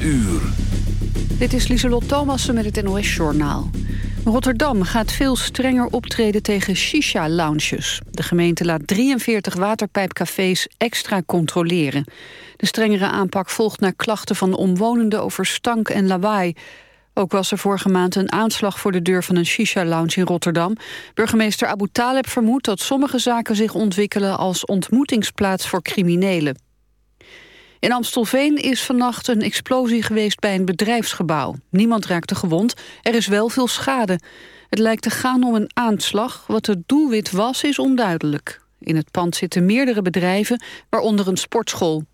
uur. Dit is Lieselot Thomassen met het NOS-journaal. Rotterdam gaat veel strenger optreden tegen shisha-lounges. De gemeente laat 43 waterpijpcafés extra controleren. De strengere aanpak volgt naar klachten van omwonenden over stank en lawaai. Ook was er vorige maand een aanslag voor de deur van een shisha-lounge in Rotterdam. Burgemeester Abu Taleb vermoedt dat sommige zaken zich ontwikkelen als ontmoetingsplaats voor criminelen. In Amstelveen is vannacht een explosie geweest bij een bedrijfsgebouw. Niemand raakte gewond, er is wel veel schade. Het lijkt te gaan om een aanslag. Wat het doelwit was, is onduidelijk. In het pand zitten meerdere bedrijven, waaronder een sportschool.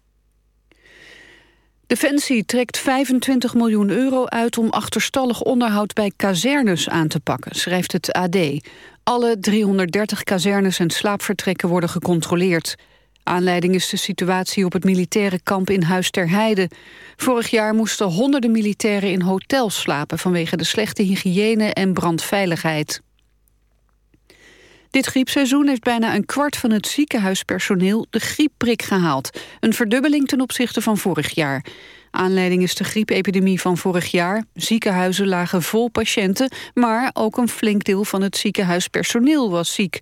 Defensie trekt 25 miljoen euro uit om achterstallig onderhoud bij kazernes aan te pakken, schrijft het AD. Alle 330 kazernes en slaapvertrekken worden gecontroleerd. Aanleiding is de situatie op het militaire kamp in Huis ter Heide. Vorig jaar moesten honderden militairen in hotels slapen... vanwege de slechte hygiëne en brandveiligheid. Dit griepseizoen heeft bijna een kwart van het ziekenhuispersoneel de griepprik gehaald. Een verdubbeling ten opzichte van vorig jaar. Aanleiding is de griepepidemie van vorig jaar. Ziekenhuizen lagen vol patiënten, maar ook een flink deel van het ziekenhuispersoneel was ziek.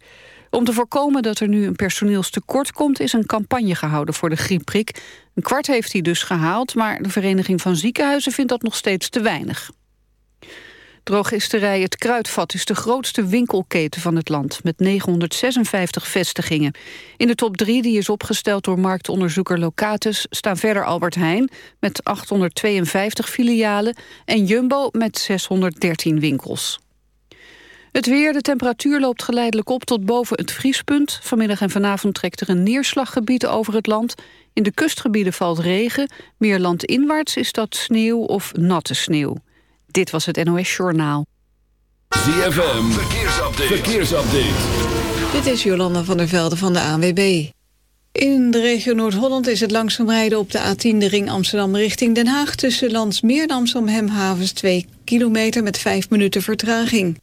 Om te voorkomen dat er nu een personeelstekort komt... is een campagne gehouden voor de griepprik. Een kwart heeft hij dus gehaald... maar de Vereniging van Ziekenhuizen vindt dat nog steeds te weinig. Drogisterij Het Kruidvat is de grootste winkelketen van het land... met 956 vestigingen. In de top 3, die is opgesteld door marktonderzoeker Locatus... staan verder Albert Heijn met 852 filialen... en Jumbo met 613 winkels. Het weer, de temperatuur loopt geleidelijk op tot boven het vriespunt. Vanmiddag en vanavond trekt er een neerslaggebied over het land. In de kustgebieden valt regen. Meer landinwaarts is dat sneeuw of natte sneeuw. Dit was het NOS Journaal. ZFM, verkeersupdate. verkeersupdate. Dit is Jolanda van der Velde van de ANWB. In de regio Noord-Holland is het langzaam rijden op de A10 de ring Amsterdam richting Den Haag... tussen Landsmeer en Amsterdam Hemhavens 2 kilometer met 5 minuten vertraging.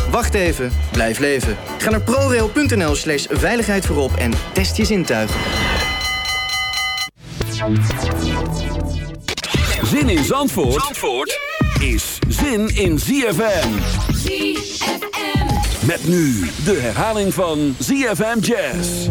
Wacht even, blijf leven. Ga naar prorail.nl slash veiligheid voorop en test je zintuigen. Zin in Zandvoort, Zandvoort is zin in ZFM. ZFM. Met nu de herhaling van ZFM Jazz.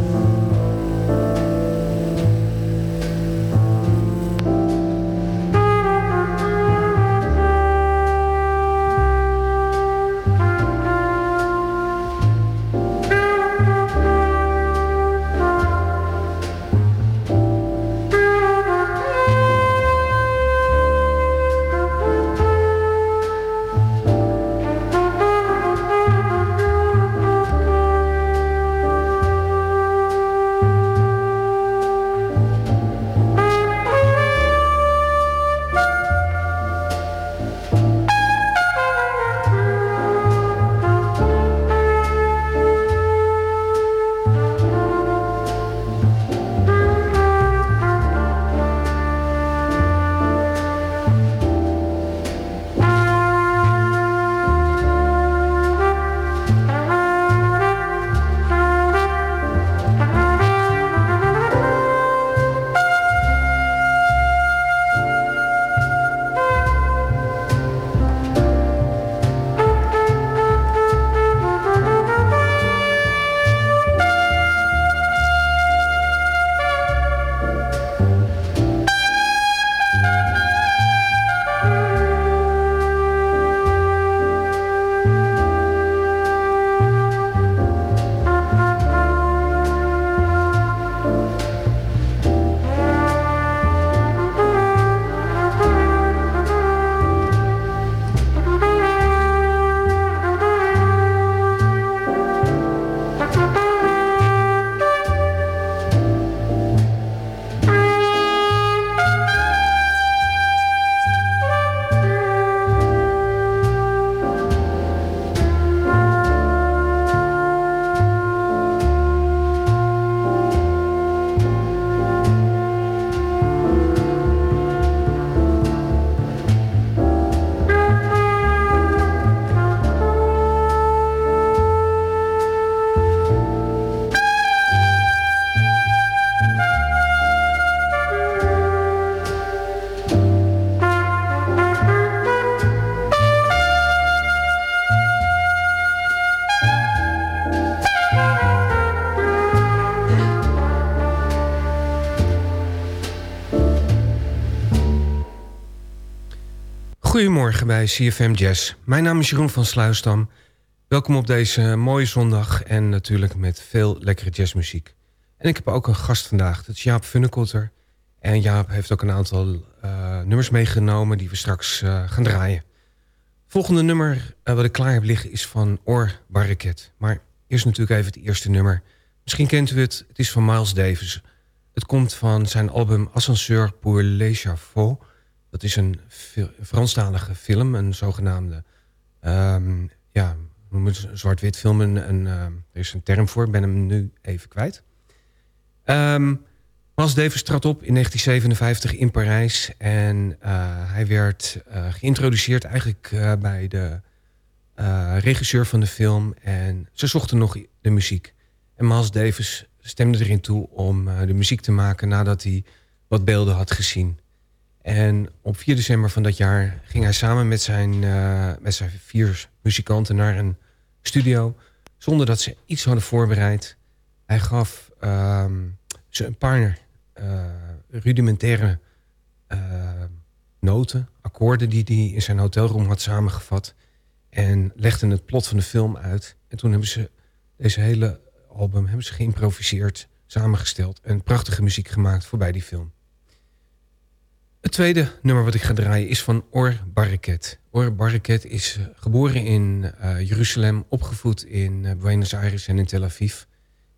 Goedemorgen bij CFM Jazz. Mijn naam is Jeroen van Sluisdam. Welkom op deze mooie zondag en natuurlijk met veel lekkere jazzmuziek. En ik heb ook een gast vandaag, dat is Jaap Funnekotter. En Jaap heeft ook een aantal uh, nummers meegenomen die we straks uh, gaan draaien. Volgende nummer uh, wat ik klaar heb liggen is van Or Barriket. Maar eerst natuurlijk even het eerste nummer. Misschien kent u het, het is van Miles Davis. Het komt van zijn album Ascenseur pour les Chafaux. Dat is een Franstalige film, een zogenaamde... Um, ja, zwart-wit film. Een, uh, er is een term voor, ik ben hem nu even kwijt. Um, Miles Davis trad op in 1957 in Parijs. En uh, hij werd uh, geïntroduceerd eigenlijk uh, bij de regisseur van de film. En ze zochten nog de muziek. En Miles Davis stemde erin toe om de muziek te maken... nadat hij wat beelden had gezien. En op 4 december van dat jaar ging hij samen met zijn, met zijn vier muzikanten naar een studio... zonder dat ze iets hadden voorbereid. Hij gaf um, ze een paar uh, rudimentaire uh, noten, akkoorden... die hij in zijn hotelroom had samengevat... en legde het plot van de film uit. En toen hebben ze deze hele album hebben ze geïmproviseerd, samengesteld... en prachtige muziek gemaakt voorbij die film. Het tweede nummer wat ik ga draaien is van Or Barriket. Or Barriket is uh, geboren in uh, Jeruzalem, opgevoed in uh, Buenos Aires en in Tel Aviv.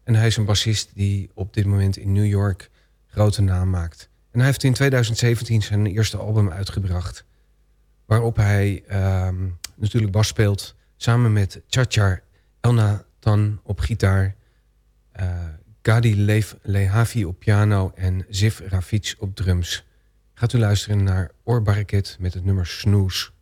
En hij is een bassist die op dit moment in New York grote naam maakt. En hij heeft in 2017 zijn eerste album uitgebracht. Waarop hij um, natuurlijk bas speelt. Samen met Chachar Elnathan op gitaar. Uh, Gadi Lehavi op piano en Ziv Rafic op drums. Gaat u luisteren naar Oorbarket met het nummer Snoes.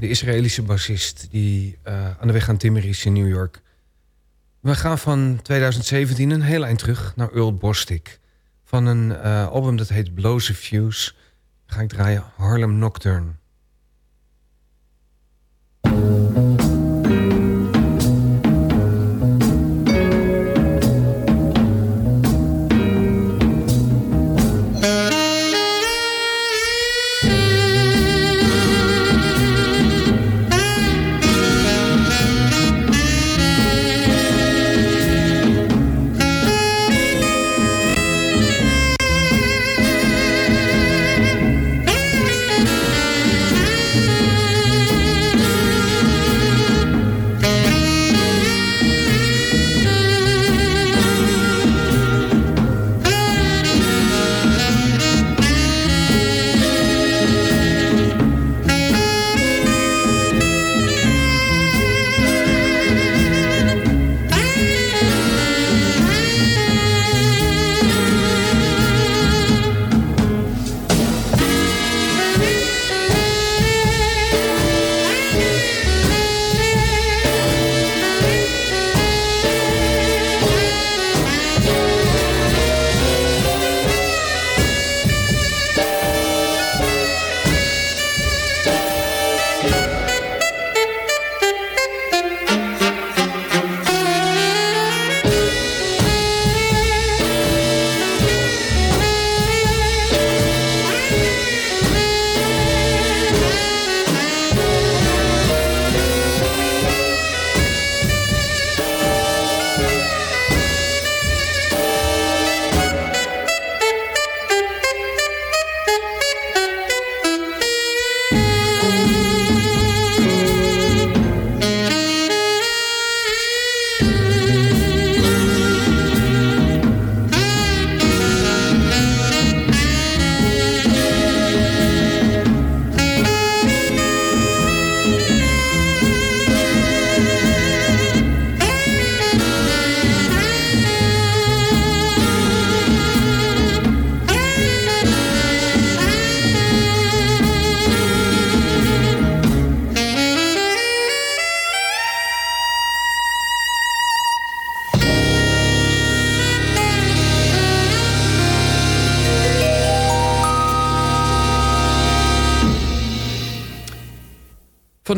De Israëlische bassist... die uh, aan de weg aan timmer is in New York. We gaan van 2017 een heel eind terug naar Earl Bostic. Van een uh, album dat heet Blows of Fuse... ga ik draaien Harlem Nocturne.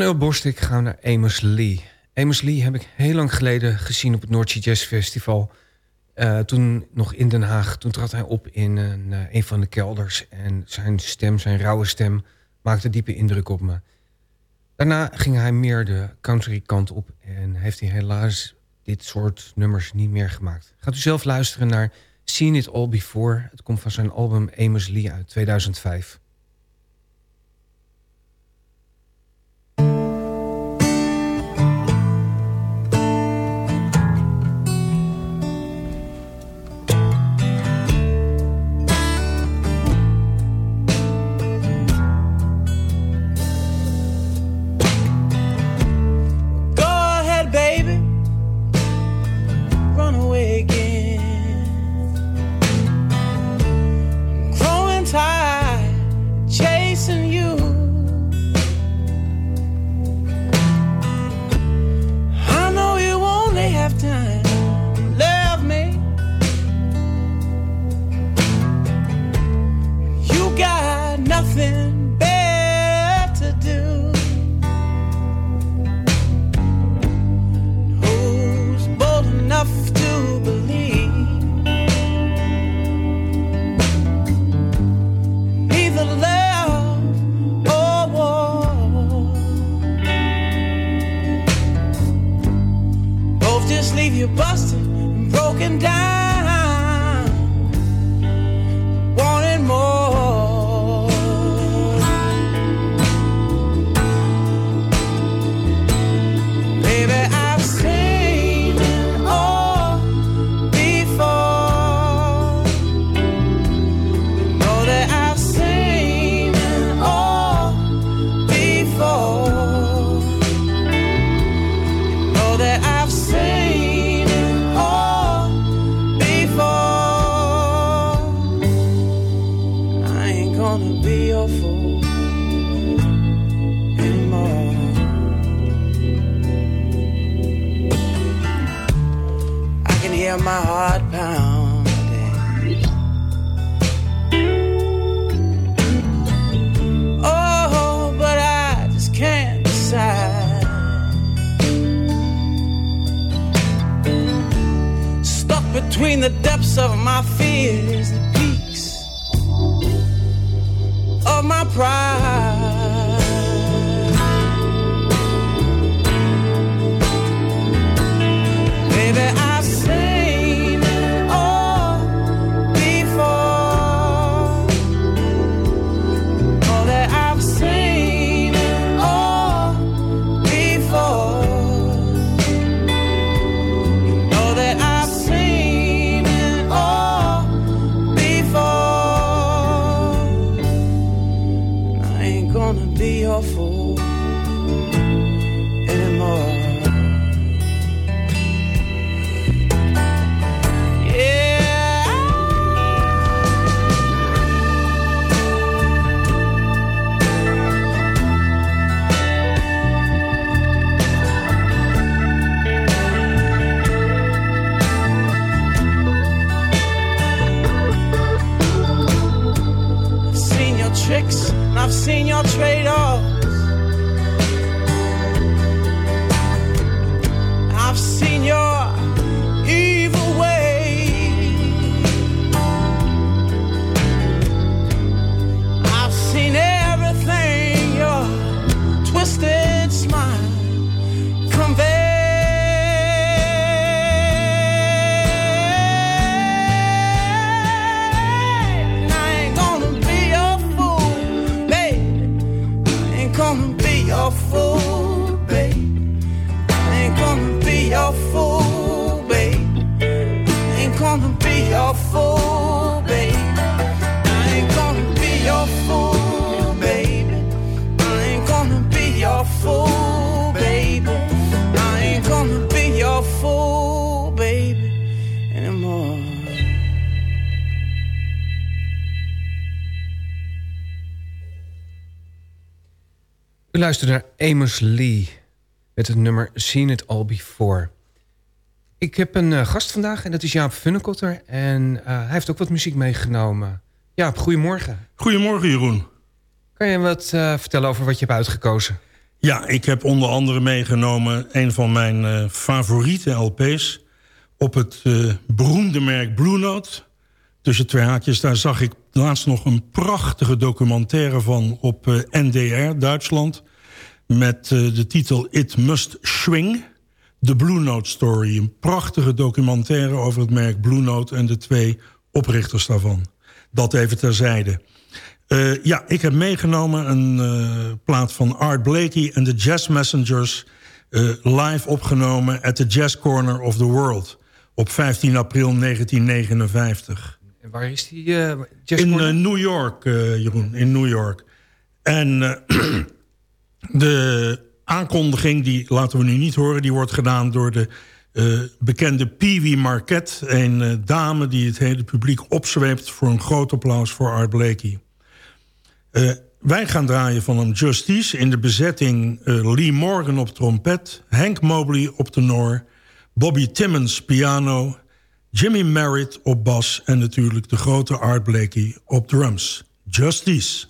Earl Borstik gaan naar Amos Lee. Amos Lee heb ik heel lang geleden gezien op het Noordse Jazz Festival. Uh, toen nog in Den Haag. Toen trad hij op in een, uh, een van de kelders. En zijn stem, zijn rauwe stem, maakte diepe indruk op me. Daarna ging hij meer de country kant op. En heeft hij helaas dit soort nummers niet meer gemaakt. Gaat u zelf luisteren naar Seen It All Before. Het komt van zijn album Amos Lee uit 2005. you're busted and broken down. U luistert naar Amos Lee met het nummer Seen It All Before. Ik heb een eh, gast vandaag en dat is Jaap Funnekotter. En eh, hij heeft ook wat muziek meegenomen. Jaap, goedemorgen. Goedemorgen Jeroen. Kan je wat eh, vertellen over wat je hebt uitgekozen? Ja, ik heb onder andere meegenomen een van mijn favoriete LP's... op het beroemde merk Blue Note. Tussen twee haakjes, daar zag ik laatst nog een prachtige documentaire van... op NDR, Duitsland, met eh, de titel It Must Swing... The Blue Note Story, een prachtige documentaire over het merk Blue Note... en de twee oprichters daarvan. Dat even terzijde. Eh, ja, ik heb meegenomen een eh, plaat van Art Blakey en de Jazz Messengers... live opgenomen at the Jazz Corner of the World... op 15 april 1959. En waar is die uh, jazz In corner? New York, Jeroen, in New York. En de aankondiging, die laten we nu niet horen... die wordt gedaan door de eh, bekende Peewee Marquette... een eh, dame die het hele publiek opzweept... voor een groot applaus voor Art Blakey. Eh, wij gaan draaien van hem Justice in de bezetting... Lee Morgan op trompet, Hank Mobley op tenor... Bobby Timmons piano, Jimmy Merritt op bas... en natuurlijk de grote Art Blakey op drums. Justice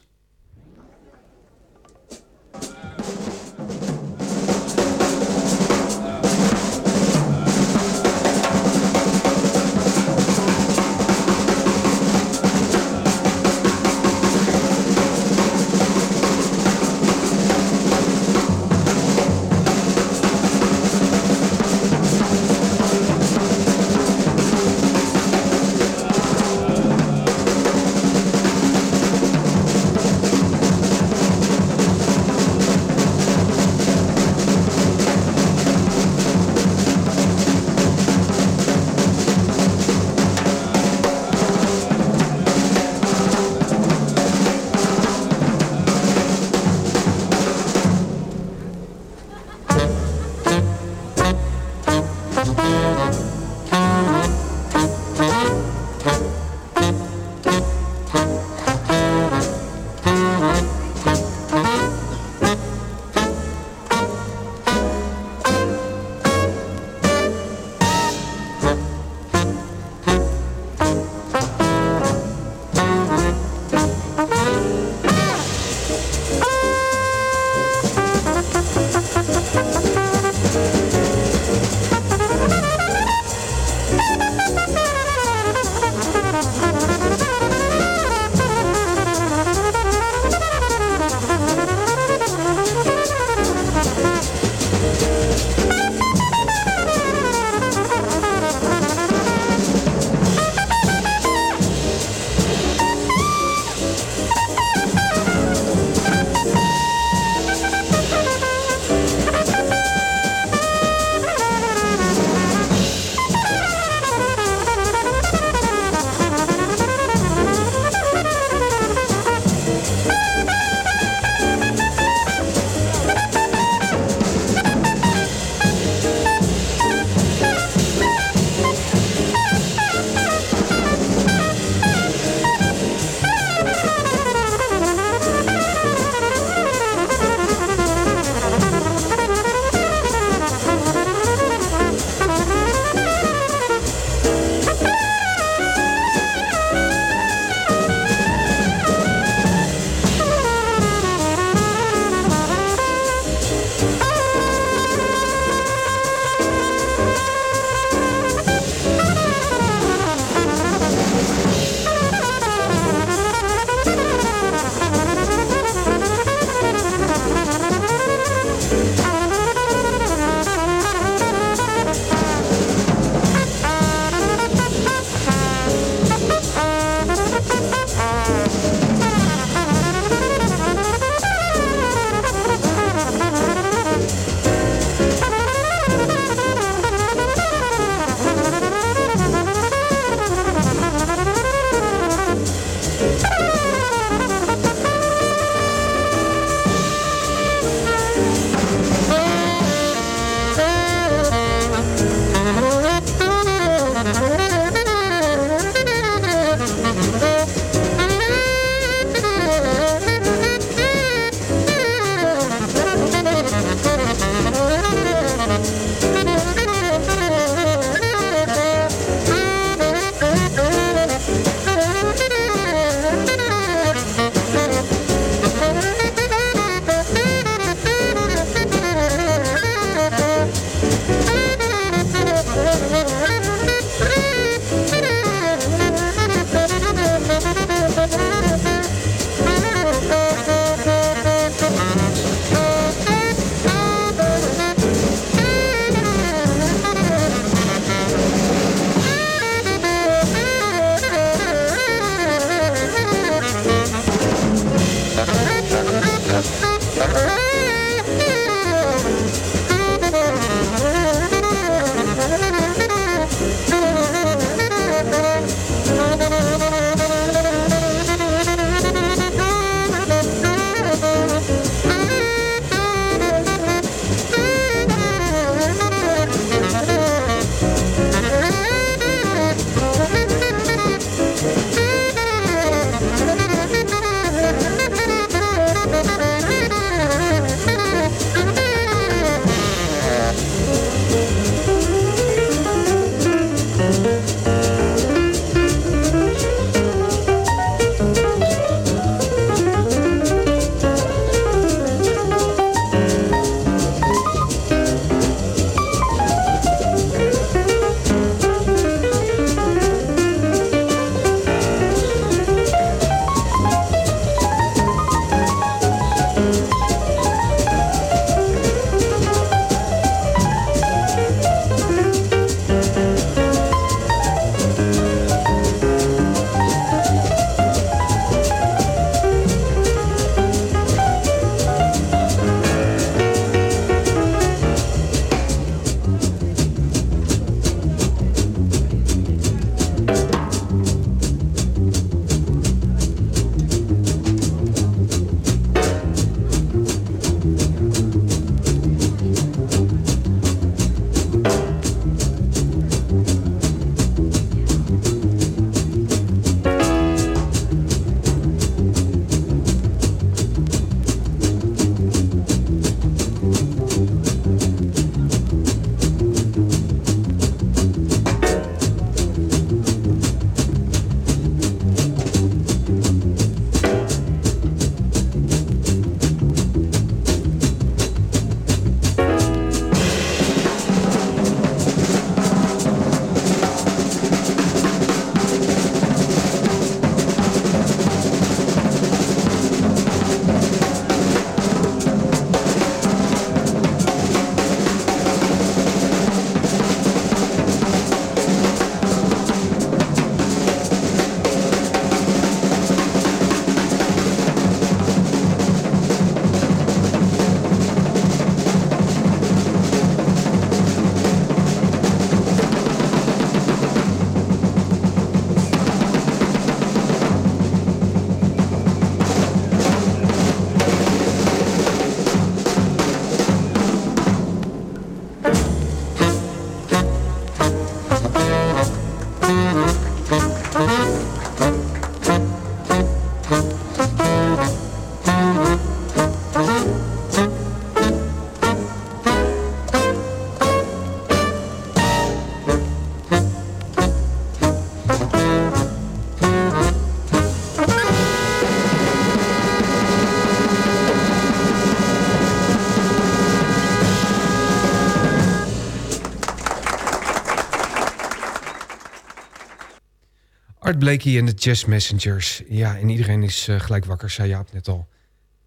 Blakey en de Jazz Messengers. Ja, en iedereen is uh, gelijk wakker, zei Jaap net al.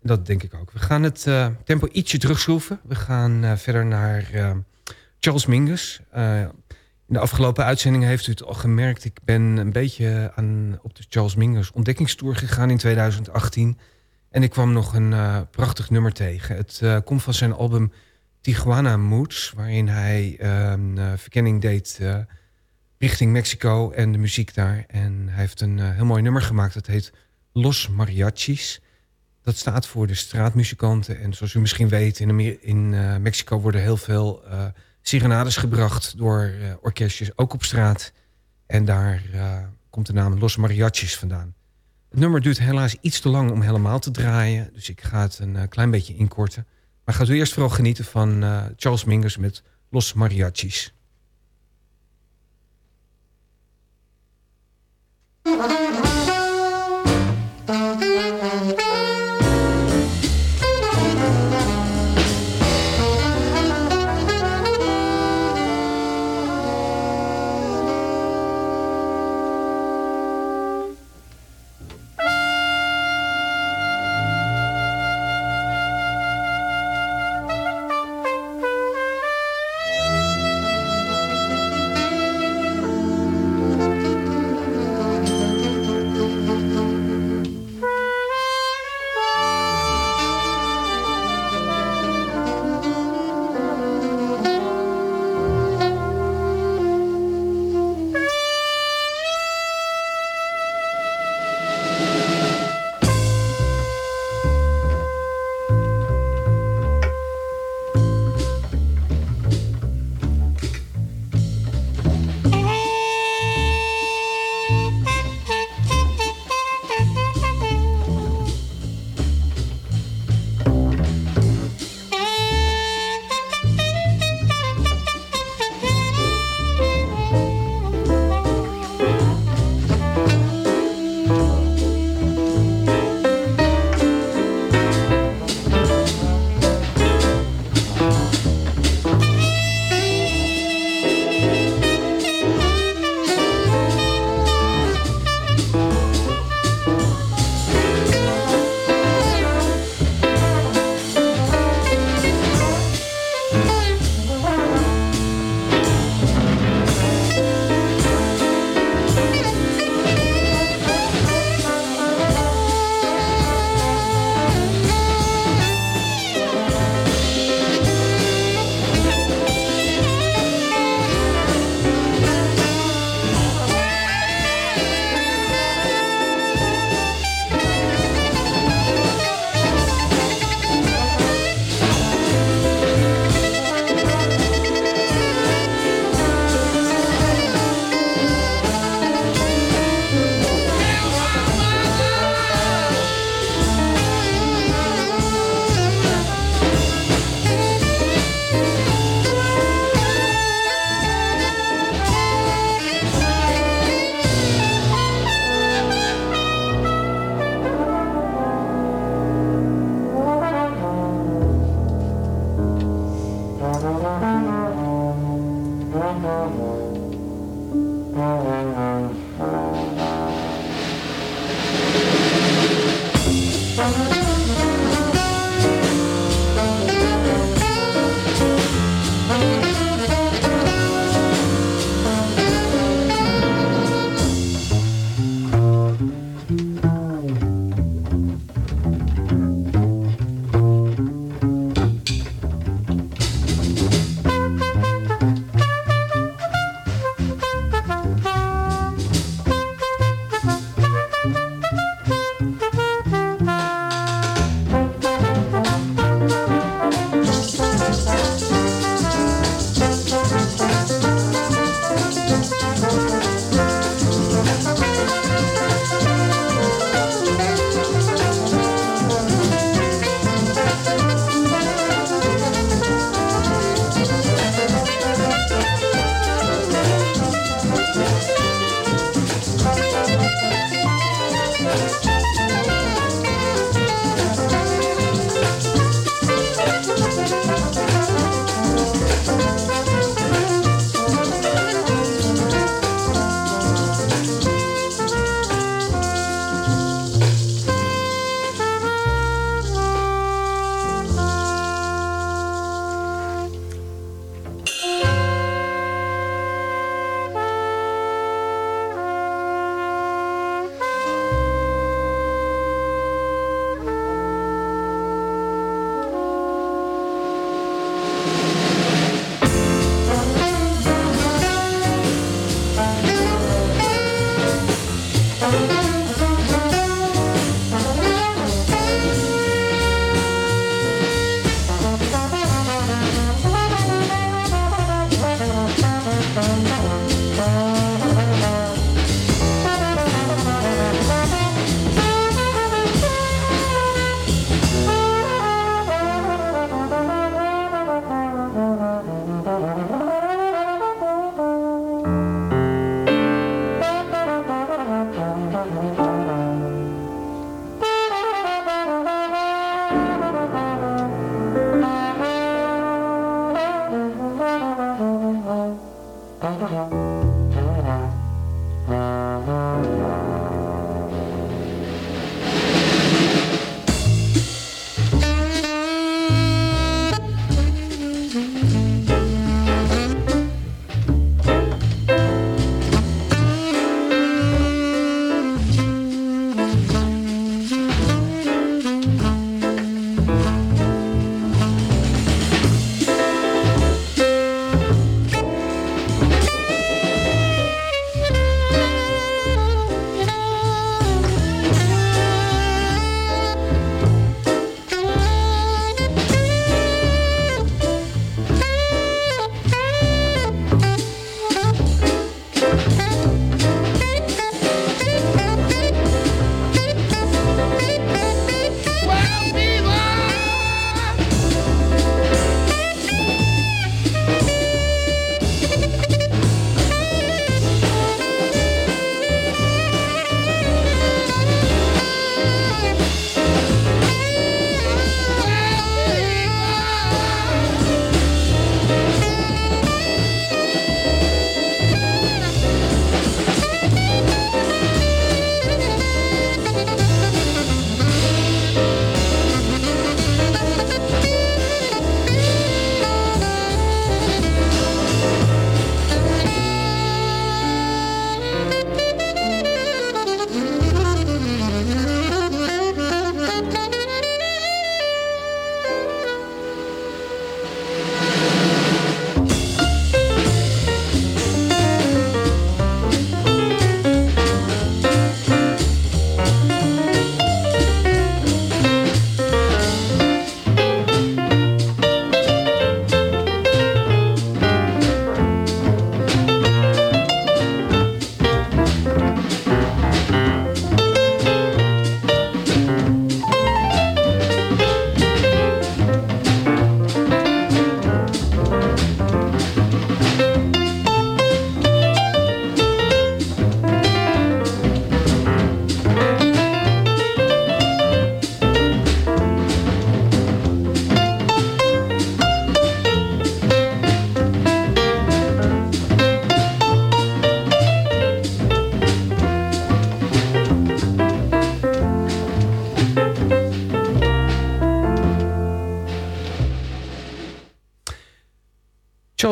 Dat denk ik ook. We gaan het uh, tempo ietsje terugschroeven. We gaan uh, verder naar Charles Mingus. in de afgelopen uitzending heeft u het al gemerkt. Ik ben een beetje aan, op de Charles Mingus ontdekkingstour gegaan in 2018. En ik kwam nog een prachtig nummer tegen. Het komt van zijn album Tijuana Moods. Waarin hij ehm, verkenning deed richting Mexico en de muziek daar. En hij heeft een uh, heel mooi nummer gemaakt. Dat heet Los Mariachis. Dat staat voor de straatmuzikanten. En zoals u misschien weet, in, in uh, Mexico worden heel veel uh, serenades gebracht door orkestjes, ook op straat. En daar komt de naam Los Mariachis vandaan. Het nummer duurt helaas iets te lang om helemaal te draaien. Dus ik ga het een klein beetje inkorten. Maar gaat u eerst vooral genieten van Charles Mingus met Los Mariachis. Thank you.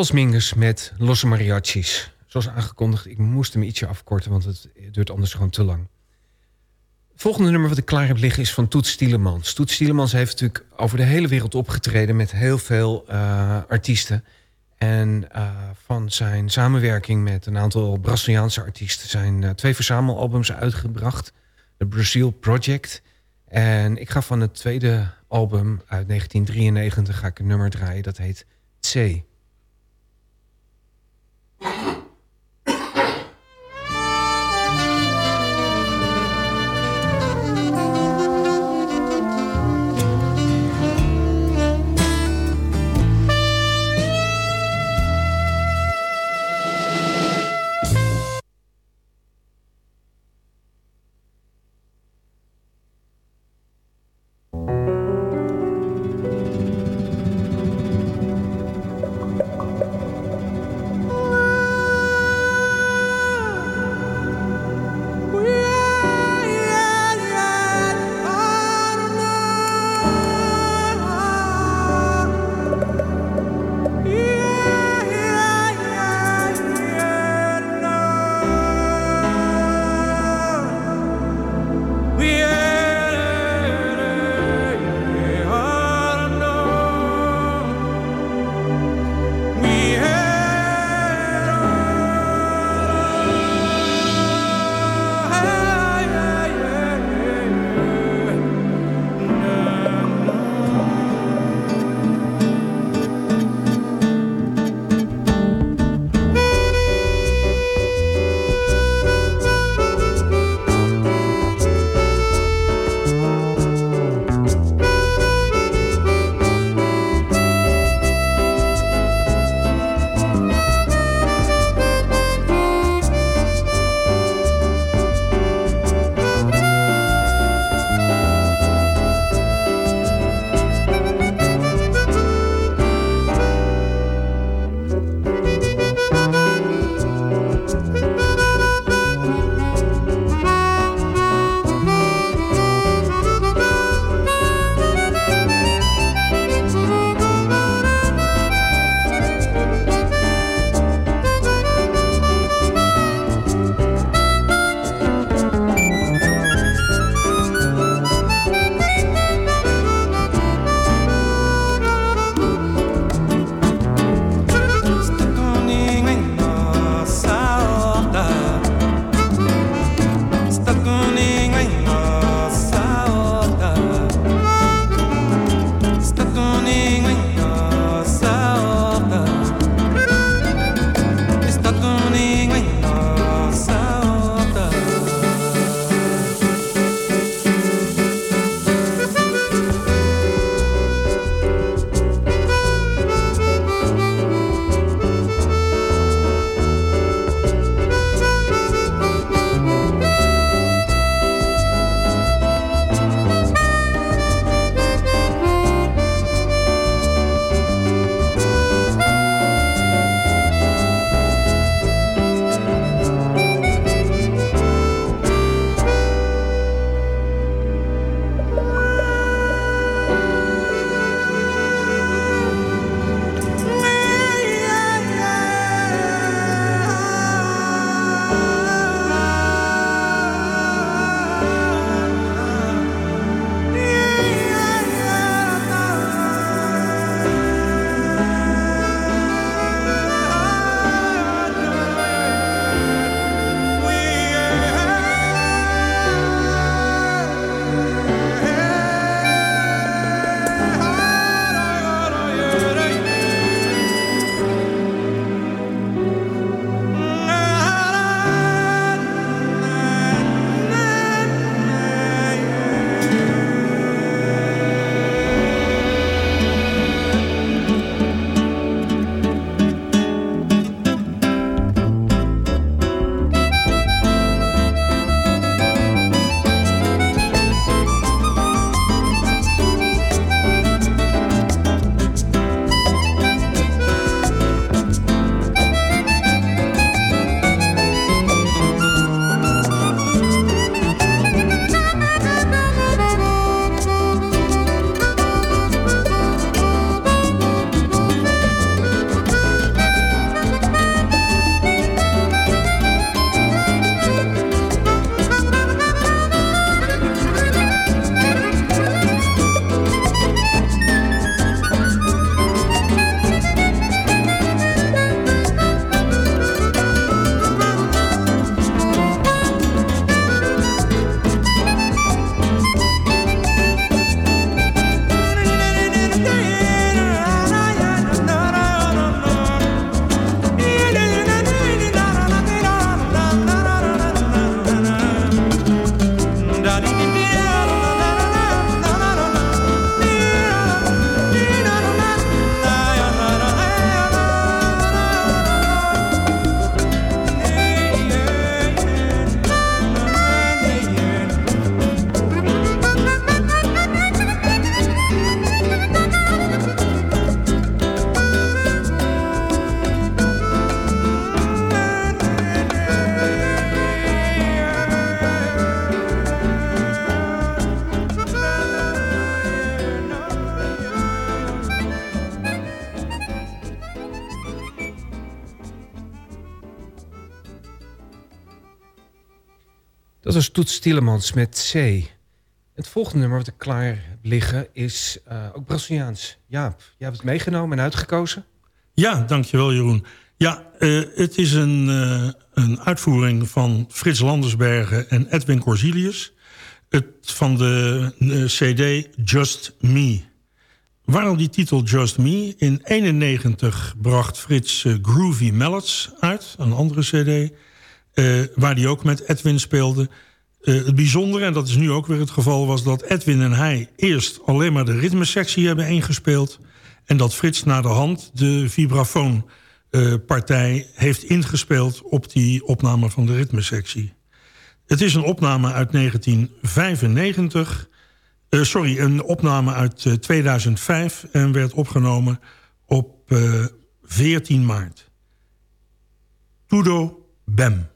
Charles Mingus met Losse Mariachis. Zoals aangekondigd, ik moest hem ietsje afkorten... want het duurt anders gewoon te lang. Het volgende nummer wat ik klaar heb liggen is van Toets Stielemans. Toets Stielemans heeft natuurlijk over de hele wereld opgetreden... met heel veel uh, artiesten. En uh, van zijn samenwerking met een aantal Braziliaanse artiesten... zijn uh, twee verzamelalbums uitgebracht. The Brazil Project. En ik ga van het tweede album uit 1993 ga ik een nummer draaien. Dat heet C. Thank you. Toets Stielemans met C. Het volgende nummer wat ik klaar liggen is uh, ook Braziliaans. Jaap, jij hebt het meegenomen en uitgekozen? Ja, dankjewel Jeroen. Ja, uh, het is een, uh, een uitvoering van Frits Landersbergen en Edwin Corsilius. Het, van de cd Just Me. Waarom die titel Just Me? In 91 bracht Frits Groovy Mallets uit, een andere cd... Waar hij ook met Edwin speelde. Uh, het bijzondere, en dat is nu ook weer het geval... was dat Edwin en hij eerst alleen maar de ritmesectie hebben ingespeeld... en dat Frits na de hand de vibrafoonpartij uh, heeft ingespeeld... op die opname van de ritmesectie. Het is een opname uit 1995... sorry, een opname uit 2005 en werd opgenomen op 14 maart. Tudo Bem.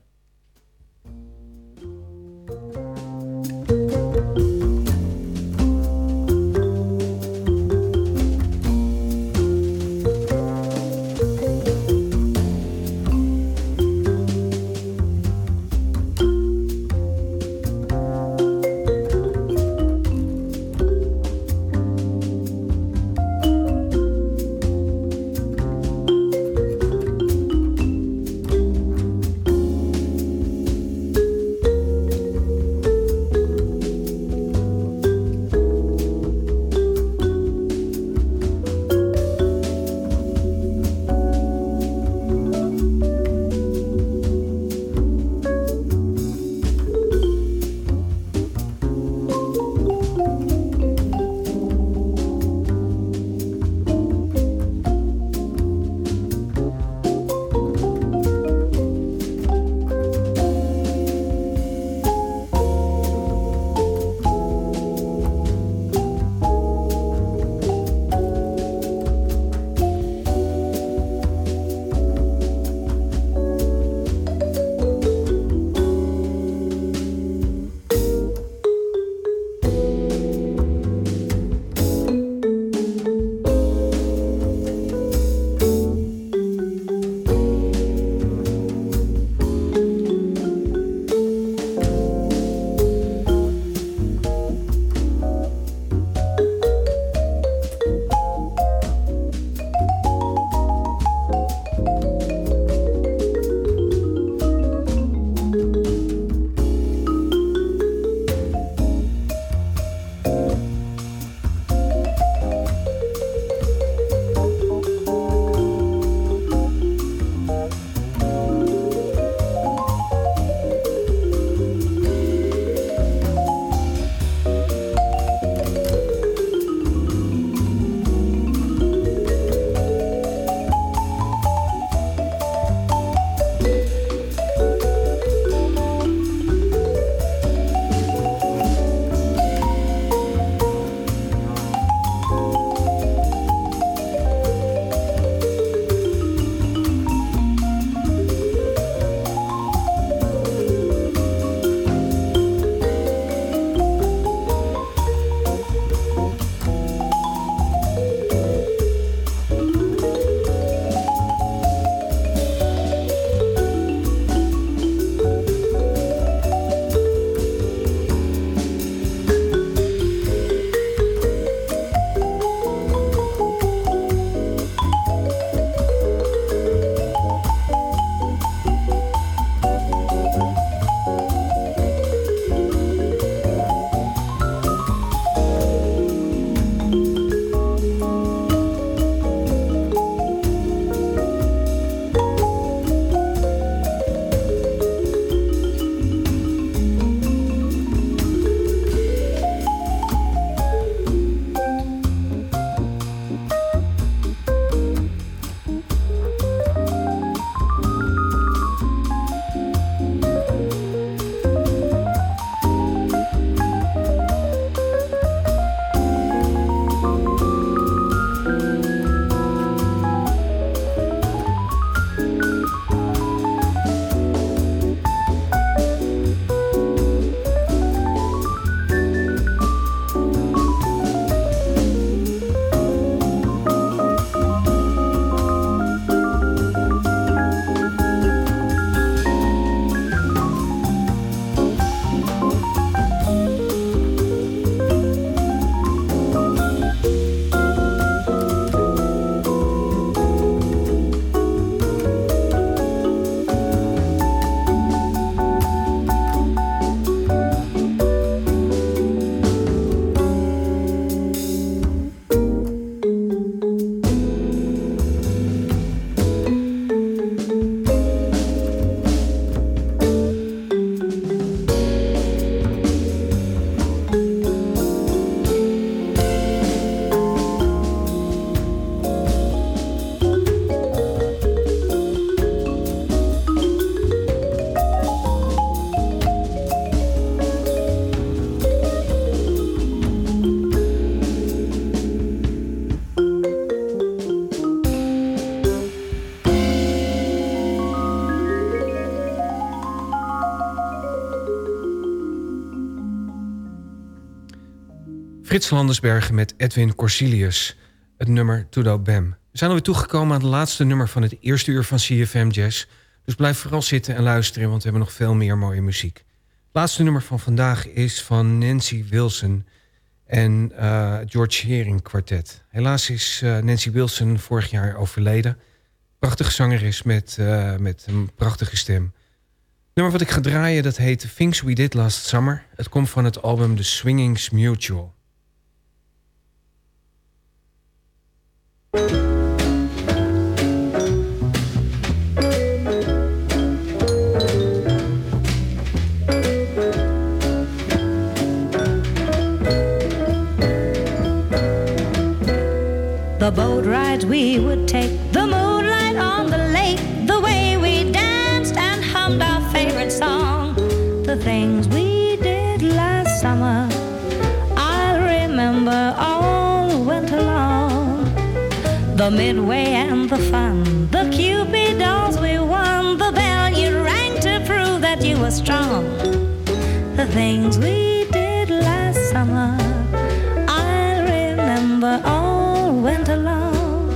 Frits met Edwin Corsilius. Het nummer Tudo Bam. We zijn alweer toegekomen aan het laatste nummer van het eerste uur van CFM Jazz. Dus blijf vooral zitten en luisteren, want we hebben nog veel meer mooie muziek. Het laatste nummer van vandaag is van Nancy Wilson en uh, George Hering kwartet. Helaas is uh, Nancy Wilson vorig jaar overleden. Prachtige zangeres met, uh, met een prachtige stem. Het nummer wat ik ga draaien, dat heet Things We Did Last Summer. Het komt van het album The Swingings Mutual. The boat rides we would take, the moonlight on the lake, the way we danced and hummed our favorite song, the things The midway and the fun, the Cupid dolls we won, the bell you rang to prove that you were strong. The things we did last summer, I'll remember all went along.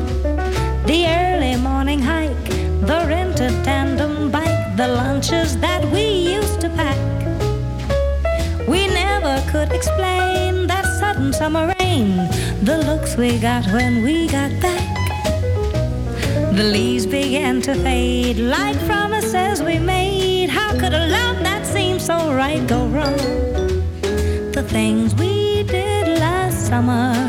The early morning hike, the rented tandem bike, the lunches that we used to pack. We never could explain that sudden summer rain, the looks we got when we got back. The leaves began to fade like promises we made. How could a love that seemed so right go wrong? The things we did last summer